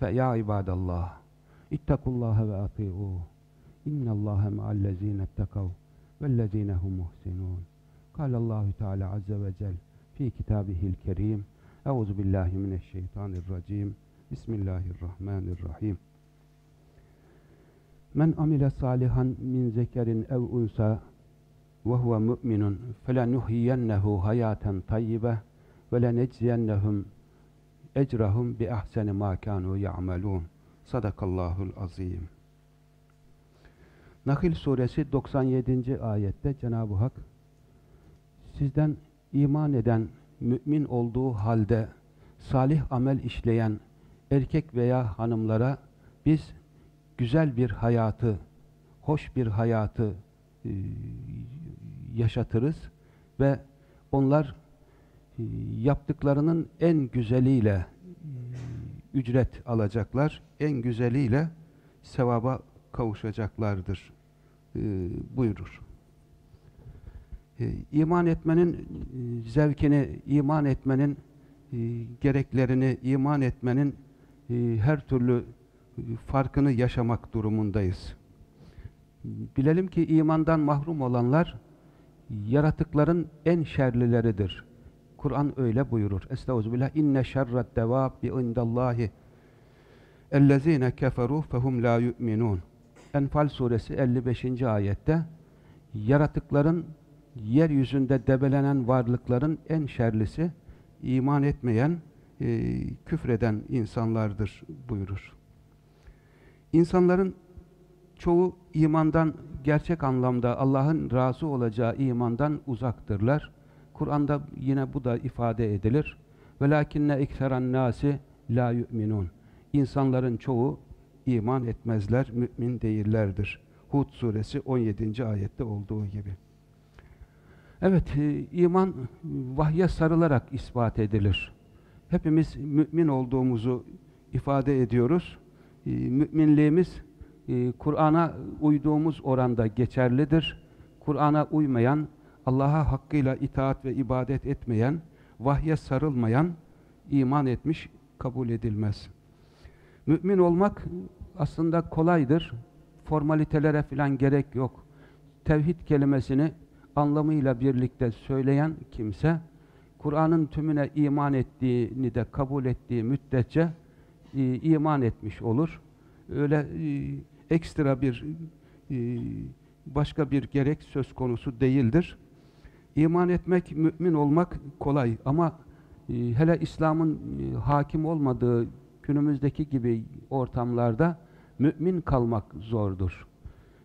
Fe ya ibadallah ittakullaha ve ati'uh. İnnallâhe me'allezîne ettekav vellezîne hum muhsinûn. Kâlallahu Teala azze ve cel fi kitabihil kerim. Euzu billahi mineşşeytanirracim. Bismillahirrahmanirrahim. Men amile salihan min zekerin ev unsa ve huve mu'minun felenuhyiyennehu hayaten tayyibe ve lenecziyennehum ecrahum bi ahseni ma kanu ya'malun. Sadakallahul azim. Nahil suresi 97. ayette Cenab-ı Hak sizden iman eden mümin olduğu halde salih amel işleyen erkek veya hanımlara biz güzel bir hayatı, hoş bir hayatı yaşatırız ve onlar yaptıklarının en güzeliyle e, ücret alacaklar, en güzeliyle sevaba kavuşacaklardır e, buyurur. E, iman etmenin zevkini, iman etmenin gereklerini, iman etmenin her türlü farkını yaşamak durumundayız. Bilelim ki imandan mahrum olanlar yaratıkların en şerlileridir. Kur'an öyle buyurur. Estağfirullah. İnne şerret devabbi indallahi ellezine keferu fehum la yu'minun. Enfal suresi 55. ayette yaratıkların yeryüzünde debelenen varlıkların en şerlisi iman etmeyen, e, küfreden insanlardır buyurur. İnsanların çoğu imandan gerçek anlamda Allah'ın razı olacağı imandan uzaktırlar. Kur'an'da yine bu da ifade edilir. Velakinne ekseran nasi la yu'minun. İnsanların çoğu iman etmezler, mümin değillerdir. Hud suresi 17. ayette olduğu gibi. Evet, e, iman vahye sarılarak ispat edilir. Hepimiz mümin olduğumuzu ifade ediyoruz. E, müminliğimiz e, Kur'an'a uyduğumuz oranda geçerlidir. Kur'an'a uymayan, Allah'a hakkıyla itaat ve ibadet etmeyen, vahye sarılmayan iman etmiş kabul edilmez. Mümin olmak aslında kolaydır. Formalitelere filan gerek yok. Tevhid kelimesini anlamıyla birlikte söyleyen kimse, Kur'an'ın tümüne iman ettiğini de kabul ettiği müddetçe e, iman etmiş olur. Öyle e, ekstra bir e, başka bir gerek söz konusu değildir. İman etmek, mümin olmak kolay ama e, hele İslam'ın e, hakim olmadığı günümüzdeki gibi ortamlarda mümin kalmak zordur.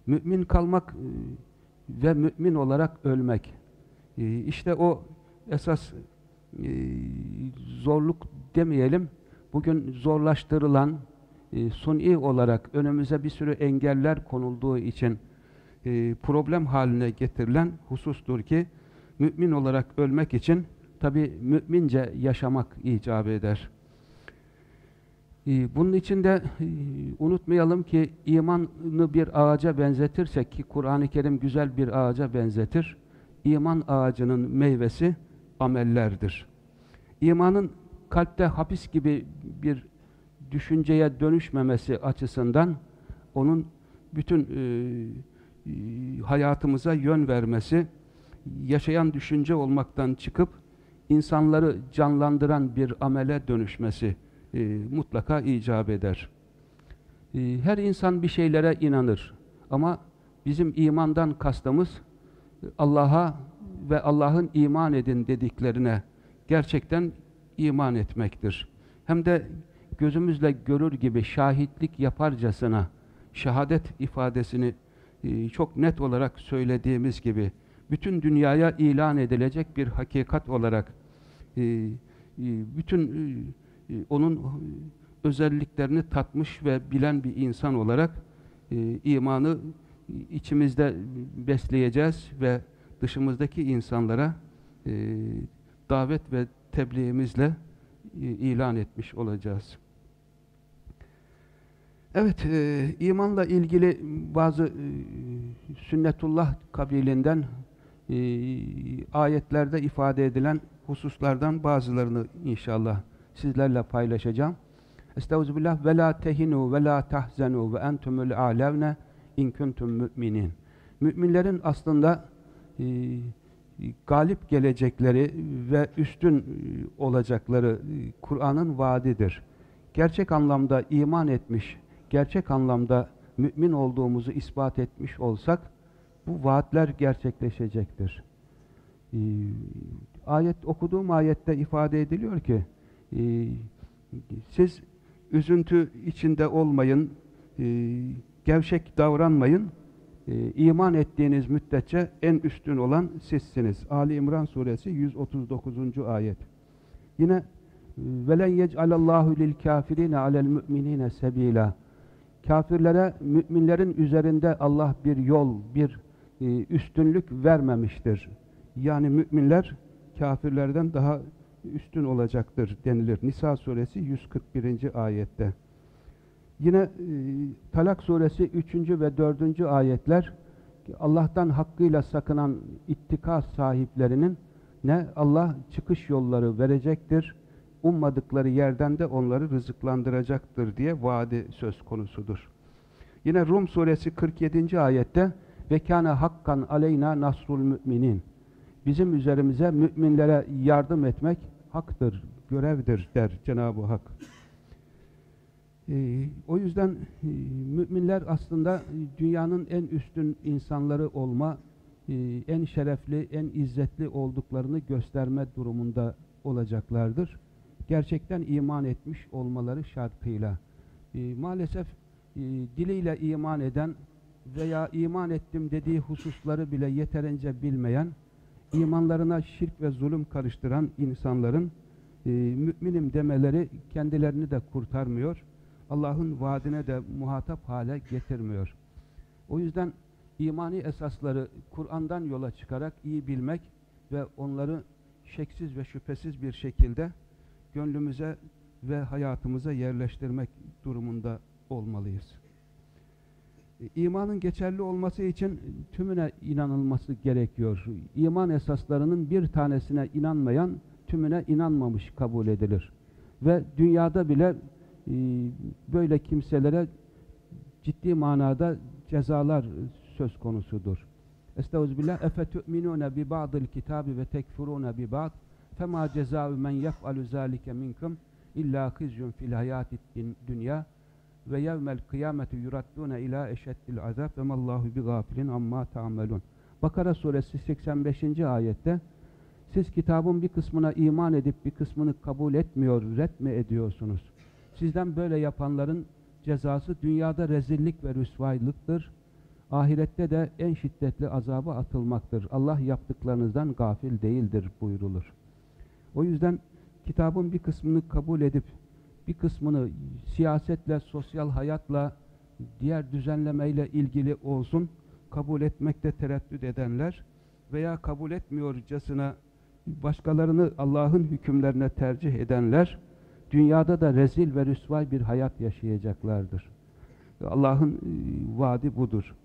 Mümin kalmak e, ve mümin olarak ölmek. E, işte o esas e, zorluk demeyelim, bugün zorlaştırılan, e, suni olarak önümüze bir sürü engeller konulduğu için e, problem haline getirilen husustur ki, mümin olarak ölmek için tabi mümince yaşamak icap eder. Bunun için de unutmayalım ki imanı bir ağaca benzetirsek ki Kur'an-ı Kerim güzel bir ağaca benzetir. İman ağacının meyvesi amellerdir. İmanın kalpte hapis gibi bir düşünceye dönüşmemesi açısından onun bütün e, e, hayatımıza yön vermesi, yaşayan düşünce olmaktan çıkıp insanları canlandıran bir amele dönüşmesi e, mutlaka icap eder. E, her insan bir şeylere inanır ama bizim imandan kastımız Allah'a ve Allah'ın iman edin dediklerine gerçekten iman etmektir. Hem de gözümüzle görür gibi şahitlik yaparcasına şehadet ifadesini e, çok net olarak söylediğimiz gibi bütün dünyaya ilan edilecek bir hakikat olarak e, e, bütün e, onun özelliklerini tatmış ve bilen bir insan olarak e, imanı içimizde besleyeceğiz ve dışımızdaki insanlara e, davet ve tebliğimizle e, ilan etmiş olacağız. Evet, e, imanla ilgili bazı e, sünnetullah kabilinden e, ayetlerde ifade edilen hususlardan bazılarını inşallah sizlerle paylaşacağım. Estağfirullah ve la tehinu ve la tahzenu ve entumul alevne in kuntum müminin. Müminlerin aslında e, galip gelecekleri ve üstün e, olacakları e, Kur'an'ın vaadidir. Gerçek anlamda iman etmiş, gerçek anlamda mümin olduğumuzu ispat etmiş olsak bu vaatler gerçekleşecektir. Ee, ayet okuduğum ayette ifade ediliyor ki e, siz üzüntü içinde olmayın, e, gevşek davranmayın, e, iman ettiğiniz müddetçe en üstün olan sizsiniz. Ali İmran suresi 139. ayet. Yine velen yec'alallahu lil kafirine alel müminine sebila. Kafirlere müminlerin üzerinde Allah bir yol, bir üstünlük vermemiştir. Yani müminler kafirlerden daha üstün olacaktır denilir. Nisa suresi 141. ayette. Yine e, Talak suresi 3. ve 4. ayetler Allah'tan hakkıyla sakınan ittika sahiplerinin ne Allah çıkış yolları verecektir, ummadıkları yerden de onları rızıklandıracaktır diye vaadi söz konusudur. Yine Rum suresi 47. ayette ve kana hakkan aleyna nasrul müminin. Bizim üzerimize müminlere yardım etmek haktır, görevdir der Cenab-ı Hak. Ee, o yüzden e, müminler aslında dünyanın en üstün insanları olma, e, en şerefli, en izzetli olduklarını gösterme durumunda olacaklardır. Gerçekten iman etmiş olmaları şartıyla. E, maalesef diliyle iman eden veya iman ettim dediği hususları bile yeterince bilmeyen, imanlarına şirk ve zulüm karıştıran insanların e, müminim demeleri kendilerini de kurtarmıyor Allah'ın vaadine de muhatap hale getirmiyor. O yüzden imani esasları Kur'an'dan yola çıkarak iyi bilmek ve onları şeksiz ve şüphesiz bir şekilde gönlümüze ve hayatımıza yerleştirmek durumunda olmalıyız. İmanın geçerli olması için tümüne inanılması gerekiyor. İman esaslarının bir tanesine inanmayan tümüne inanmamış kabul edilir. Ve dünyada bile ee, böyle kimselere ciddi manada cezalar söz konusudur. Estağfirullah. Efe tu'minune bi ba'dil kitabi ve tekfurune bi ba'd. Fema cezâ'u men yef'alu zâlike minkum illa khizyun fil hayâtid dünya ve yevmel kıyameti yuraddûne ilâ eşeddil azab ve mallahu bi gafilin amma ta'melun. Bakara suresi 85. ayette siz kitabın bir kısmına iman edip bir kısmını kabul etmiyor, red mi ediyorsunuz? Sizden böyle yapanların cezası dünyada rezillik ve rüsvaylıktır. Ahirette de en şiddetli azaba atılmaktır. Allah yaptıklarınızdan gafil değildir buyrulur. O yüzden kitabın bir kısmını kabul edip bir kısmını siyasetle, sosyal hayatla, diğer düzenlemeyle ilgili olsun kabul etmekte tereddüt edenler veya kabul etmiyorcasına başkalarını Allah'ın hükümlerine tercih edenler dünyada da rezil ve rüsvay bir hayat yaşayacaklardır. Allah'ın e, vaadi budur.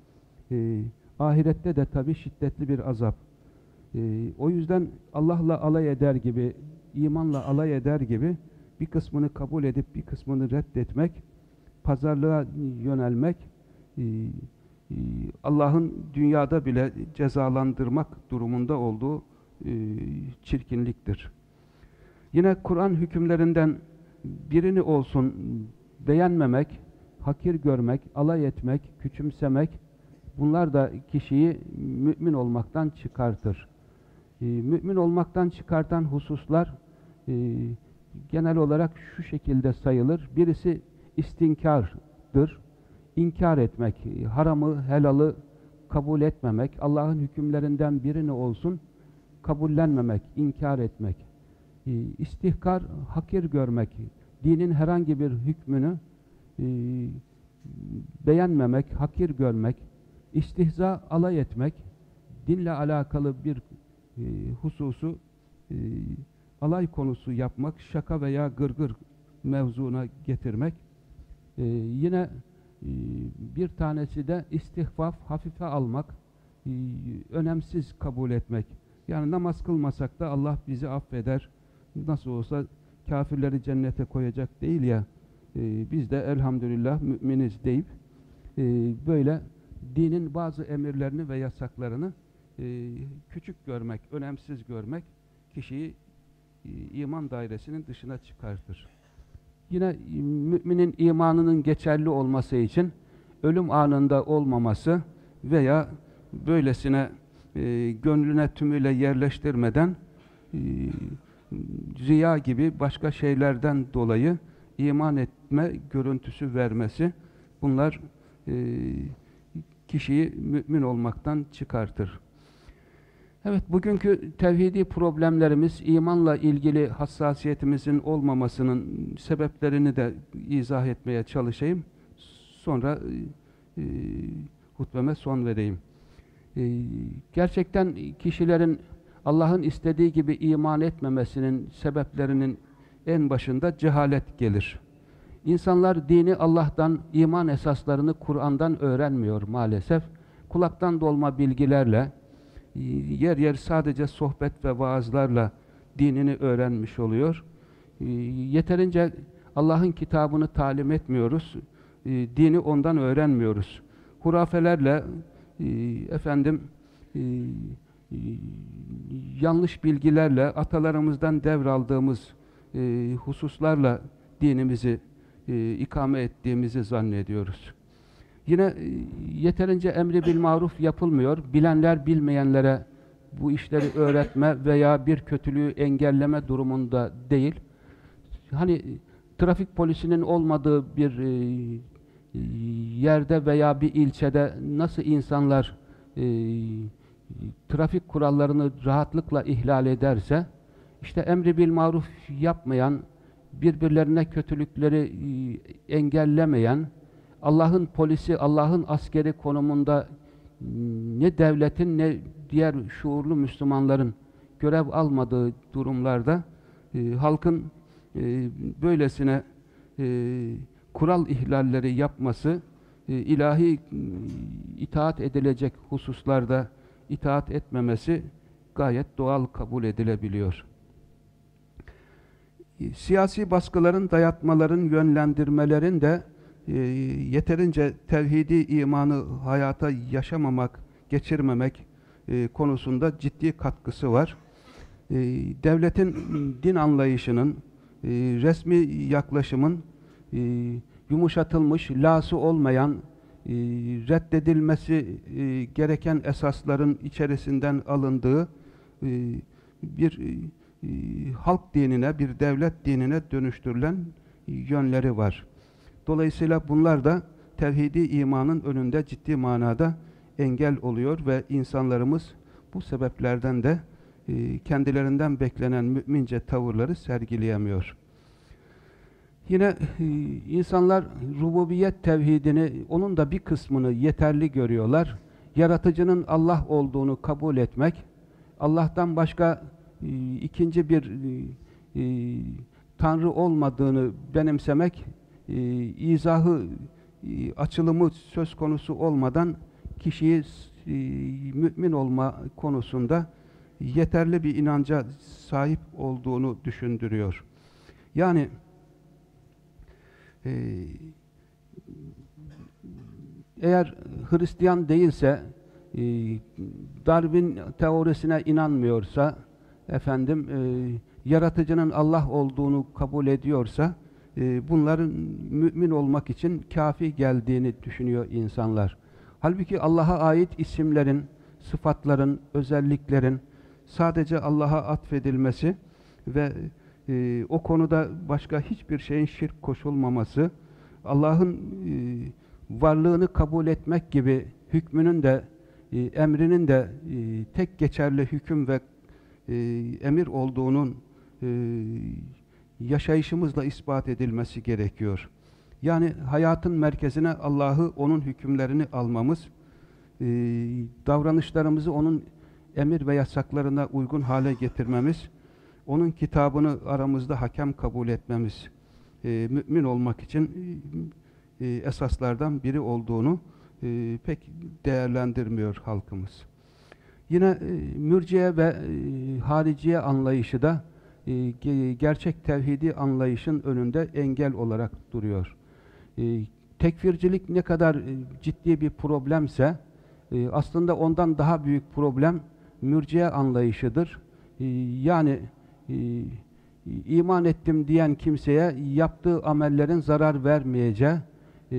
E, ahirette de tabi şiddetli bir azap. E, o yüzden Allah'la alay eder gibi, imanla alay eder gibi bir kısmını kabul edip bir kısmını reddetmek, pazarlığa yönelmek, e, e, Allah'ın dünyada bile cezalandırmak durumunda olduğu e, çirkinliktir. Yine Kur'an hükümlerinden birini olsun beğenmemek, hakir görmek, alay etmek, küçümsemek bunlar da kişiyi mümin olmaktan çıkartır. Mümin olmaktan çıkartan hususlar genel olarak şu şekilde sayılır. Birisi istinkardır. İnkar etmek, haramı, helalı kabul etmemek, Allah'ın hükümlerinden birini olsun kabullenmemek, inkar etmek. E, istihkar, hakir görmek, dinin herhangi bir hükmünü e, beğenmemek, hakir görmek, istihza, alay etmek, dinle alakalı bir e, hususu e, alay konusu yapmak, şaka veya gırgır mevzuna getirmek. E, yine e, bir tanesi de istihfaf, hafife almak, e, önemsiz kabul etmek. Yani namaz kılmasak da Allah bizi affeder. Nasıl olsa kafirleri cennete koyacak değil ya, e, biz de elhamdülillah müminiz deyip e, böyle dinin bazı emirlerini ve yasaklarını e, küçük görmek, önemsiz görmek kişiyi iman dairesinin dışına çıkartır. Yine e, müminin imanının geçerli olması için ölüm anında olmaması veya böylesine e, gönlüne tümüyle yerleştirmeden e, riya gibi başka şeylerden dolayı iman etme görüntüsü vermesi bunlar e, kişiyi mümin olmaktan çıkartır. Evet, bugünkü tevhidi problemlerimiz imanla ilgili hassasiyetimizin olmamasının sebeplerini de izah etmeye çalışayım. Sonra e, hutbeme son vereyim. E, gerçekten kişilerin Allah'ın istediği gibi iman etmemesinin sebeplerinin en başında cehalet gelir. İnsanlar dini Allah'tan, iman esaslarını Kur'an'dan öğrenmiyor maalesef. Kulaktan dolma bilgilerle, yer yer sadece sohbet ve vaazlarla dinini öğrenmiş oluyor. Yeterince Allah'ın kitabını talim etmiyoruz, dini ondan öğrenmiyoruz. Hurafelerle, efendim, yanlış bilgilerle, atalarımızdan devraldığımız hususlarla dinimizi e, ikame ettiğimizi zannediyoruz. Yine e, yeterince emri bil maruf yapılmıyor. Bilenler bilmeyenlere bu işleri öğretme veya bir kötülüğü engelleme durumunda değil. Hani trafik polisinin olmadığı bir e, yerde veya bir ilçede nasıl insanlar e, trafik kurallarını rahatlıkla ihlal ederse işte emri bil maruf yapmayan birbirlerine kötülükleri e, engellemeyen, Allah'ın polisi, Allah'ın askeri konumunda ne devletin ne diğer şuurlu Müslümanların görev almadığı durumlarda e, halkın e, böylesine e, kural ihlalleri yapması e, ilahi e, itaat edilecek hususlarda itaat etmemesi gayet doğal kabul edilebiliyor. Siyasi baskıların, dayatmaların, yönlendirmelerin de e, yeterince tevhidi imanı hayata yaşamamak, geçirmemek e, konusunda ciddi katkısı var. E, devletin din anlayışının, e, resmi yaklaşımın e, yumuşatılmış, lası olmayan, e, reddedilmesi e, gereken esasların içerisinden alındığı e, bir e, e, halk dinine, bir devlet dinine dönüştürülen yönleri var. Dolayısıyla bunlar da tevhidi imanın önünde ciddi manada engel oluyor ve insanlarımız bu sebeplerden de e, kendilerinden beklenen mümince tavırları sergileyemiyor. Yine e, insanlar rububiyet tevhidini, onun da bir kısmını yeterli görüyorlar. Yaratıcının Allah olduğunu kabul etmek, Allah'tan başka e, ikinci bir e, e, Tanrı olmadığını benimsemek, izahı, açılımı söz konusu olmadan kişiyi mümin olma konusunda yeterli bir inanca sahip olduğunu düşündürüyor. Yani eğer Hristiyan değilse, Darwin teorisine inanmıyorsa, efendim e, yaratıcının Allah olduğunu kabul ediyorsa e, bunların mümin olmak için kafi geldiğini düşünüyor insanlar. Halbuki Allah'a ait isimlerin, sıfatların, özelliklerin sadece Allah'a atfedilmesi ve e, o konuda başka hiçbir şeyin şirk koşulmaması, Allah'ın e, varlığını kabul etmek gibi hükmünün de e, emrinin de e, tek geçerli hüküm ve e, emir olduğunun e, yaşayışımızla ispat edilmesi gerekiyor. Yani hayatın merkezine Allah'ı, O'nun hükümlerini almamız, e, davranışlarımızı O'nun emir ve yasaklarına uygun hale getirmemiz, O'nun kitabını aramızda hakem kabul etmemiz, e, mümin olmak için e, esaslardan biri olduğunu e, pek değerlendirmiyor halkımız. Yine e, mürciye ve e, hariciye anlayışı da e, ge- gerçek tevhidi anlayışın önünde engel olarak duruyor. E, tekfircilik ne kadar e, ciddi bir problemse e, aslında ondan daha büyük problem mürciye anlayışıdır. E, yani e, iman ettim diyen kimseye yaptığı amellerin zarar vermeyeceği, e,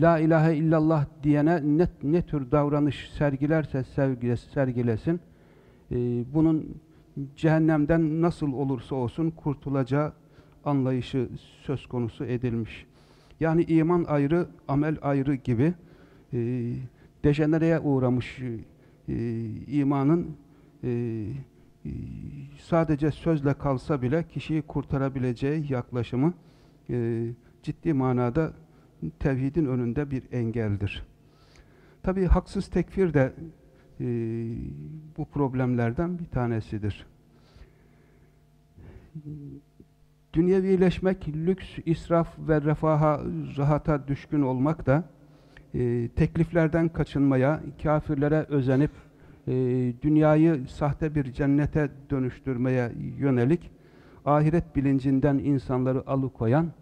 La ilahe illallah diyene ne, ne tür davranış sergilerse sergile, sergilesin, e, bunun cehennemden nasıl olursa olsun kurtulacağı anlayışı söz konusu edilmiş. Yani iman ayrı, amel ayrı gibi e, dejenereye uğramış e, imanın e, e, sadece sözle kalsa bile kişiyi kurtarabileceği yaklaşımı e, ciddi manada tevhidin önünde bir engeldir. Tabi haksız tekfir de e, bu problemlerden bir tanesidir. Dünyevileşmek, lüks, israf ve refaha, rahata düşkün olmak da e, tekliflerden kaçınmaya, kafirlere özenip e, dünyayı sahte bir cennete dönüştürmeye yönelik ahiret bilincinden insanları alıkoyan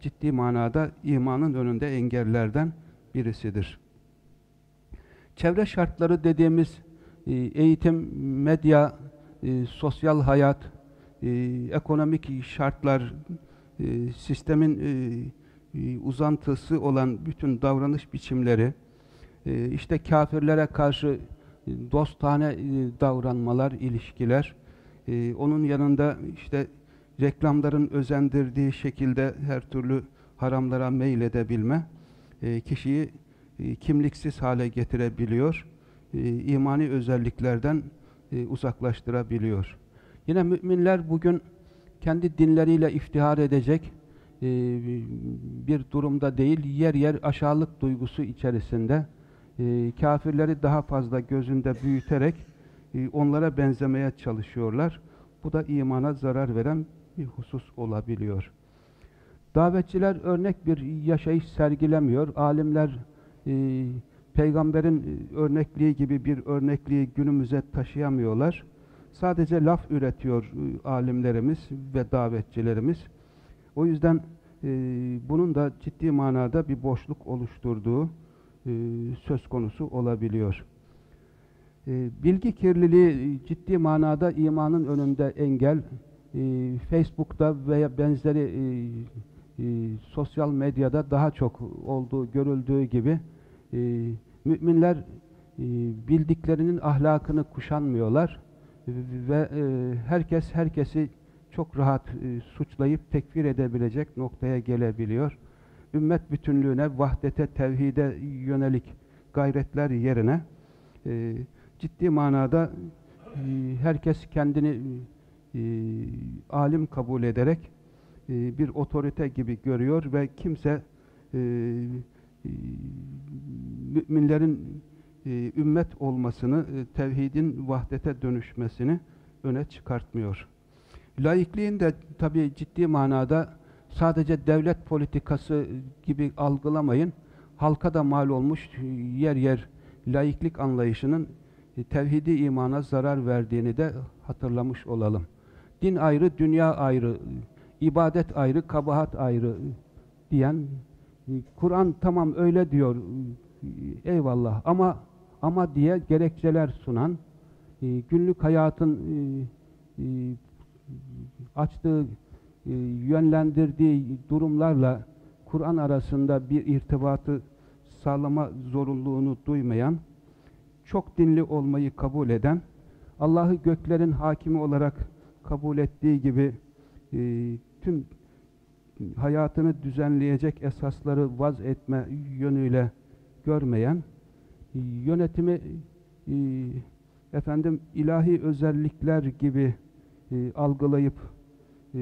ciddi manada imanın önünde engellerden birisidir. Çevre şartları dediğimiz e, eğitim, medya, e, sosyal hayat, e, ekonomik şartlar, sistemin uzantısı olan bütün davranış biçimleri, işte kafirlere karşı dostane davranmalar, ilişkiler, onun yanında işte reklamların özendirdiği şekilde her türlü haramlara meyledebilme, e, kişiyi e, kimliksiz hale getirebiliyor, e, imani özelliklerden e, uzaklaştırabiliyor. Yine müminler bugün kendi dinleriyle iftihar edecek e, bir durumda değil, yer yer aşağılık duygusu içerisinde kafirleri daha fazla gözünde büyüterek onlara benzemeye çalışıyorlar. Bu da imana zarar veren bir husus olabiliyor. Davetçiler örnek bir yaşayış sergilemiyor. Alimler e, peygamberin örnekliği gibi bir örnekliği günümüze taşıyamıyorlar. Sadece laf üretiyor e, alimlerimiz ve davetçilerimiz. O yüzden e, bunun da ciddi manada bir boşluk oluşturduğu e, söz konusu olabiliyor. E, bilgi kirliliği ciddi manada imanın önünde engel. E, Facebook'ta veya benzeri e, e, sosyal medyada daha çok olduğu görüldüğü gibi e, müminler e, bildiklerinin ahlakını kuşanmıyorlar ve e, herkes herkesi çok rahat e, suçlayıp tekfir edebilecek noktaya gelebiliyor. Ümmet bütünlüğüne, vahdete, tevhide yönelik gayretler yerine e, ciddi manada e, herkes kendini e, alim kabul ederek e, bir otorite gibi görüyor ve kimse e, müminlerin e, ümmet olmasını, e, tevhidin vahdete dönüşmesini öne çıkartmıyor. Laikliğin de tabi ciddi manada sadece devlet politikası gibi algılamayın. Halka da mal olmuş yer yer laiklik anlayışının e, tevhidi imana zarar verdiğini de hatırlamış olalım. Din ayrı, dünya ayrı, ibadet ayrı, kabahat ayrı diyen Kur'an tamam öyle diyor eyvallah. Ama ama diye gerekçeler sunan günlük hayatın açtığı yönlendirdiği durumlarla Kur'an arasında bir irtibatı sağlama zorunluluğunu duymayan çok dinli olmayı kabul eden Allah'ı göklerin hakimi olarak kabul ettiği gibi e, tüm hayatını düzenleyecek esasları vaz etme yönüyle görmeyen, yönetimi e, efendim ilahi özellikler gibi e, algılayıp e,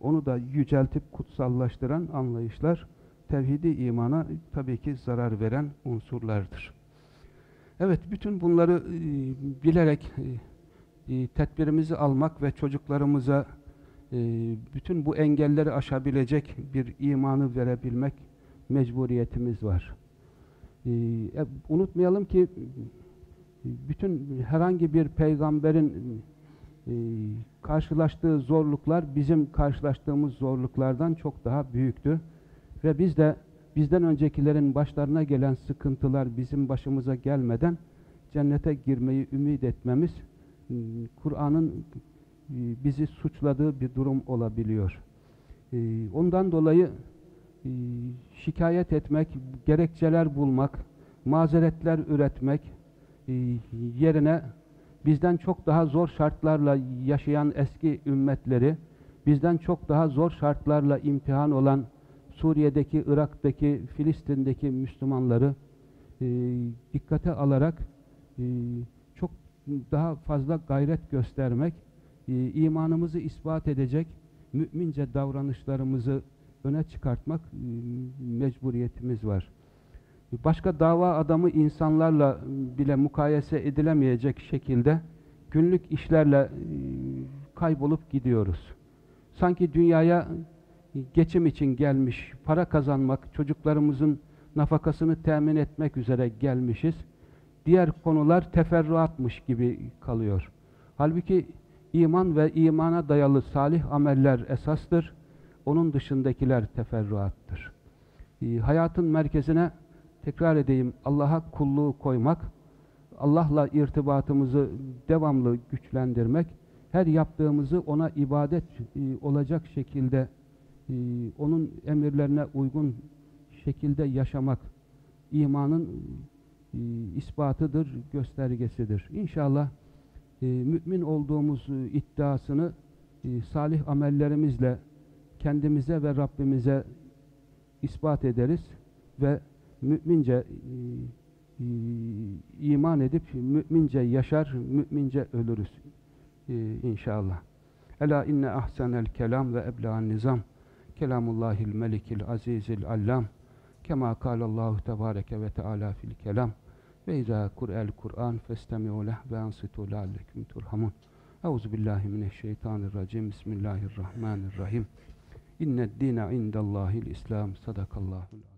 onu da yüceltip kutsallaştıran anlayışlar tevhidi imana tabii ki zarar veren unsurlardır. Evet, bütün bunları e, bilerek tedbirimizi almak ve çocuklarımıza bütün bu engelleri aşabilecek bir imanı verebilmek mecburiyetimiz var. E, e, unutmayalım ki bütün herhangi bir peygamberin e, karşılaştığı zorluklar bizim karşılaştığımız zorluklardan çok daha büyüktü. Ve biz de bizden öncekilerin başlarına gelen sıkıntılar bizim başımıza gelmeden cennete girmeyi ümit etmemiz Kur'an'ın bizi suçladığı bir durum olabiliyor. Ondan dolayı ıı, şikayet etmek, gerekçeler bulmak, mazeretler üretmek yerine bizden çok daha zor şartlarla yaşayan eski ümmetleri, bizden çok daha zor şartlarla imtihan olan Suriye'deki, Irak'taki, Filistin'deki Müslümanları e, dikkate alarak e, çok daha fazla gayret göstermek, e, imanımızı ispat edecek mümince davranışlarımızı öne çıkartmak e, mecburiyetimiz var. Başka dava adamı insanlarla bile mukayese edilemeyecek şekilde günlük işlerle e, kaybolup gidiyoruz. Sanki dünyaya geçim için gelmiş, para kazanmak, çocuklarımızın nafakasını temin etmek üzere gelmişiz. Diğer konular teferruatmış gibi kalıyor. Halbuki iman ve imana dayalı salih ameller esastır. Onun dışındakiler teferruattır. E, hayatın merkezine tekrar edeyim Allah'a kulluğu koymak, Allah'la irtibatımızı devamlı güçlendirmek, her yaptığımızı ona ibadet e, olacak şekilde e, onun emirlerine uygun şekilde yaşamak imanın e, ispatıdır, göstergesidir. İnşallah e, mümin olduğumuz e, iddiasını e, salih amellerimizle kendimize ve Rabbimize ispat ederiz ve mümince e, iman edip mümince yaşar, mümince ölürüz inşallah. Ela inne ahsenel kelam ve ebla'n nizam. Kelamullahil melikil azizil allam. Kema kâlallahu tebâreke ve teâlâ fil kelam ve izâ kur'el kur'an festemi'u leh ve ansitu leallekum turhamun Euzu billahi mineşşeytanirracim Bismillahirrahmanirrahim İnned dîne indallâhil islam sadakallâhul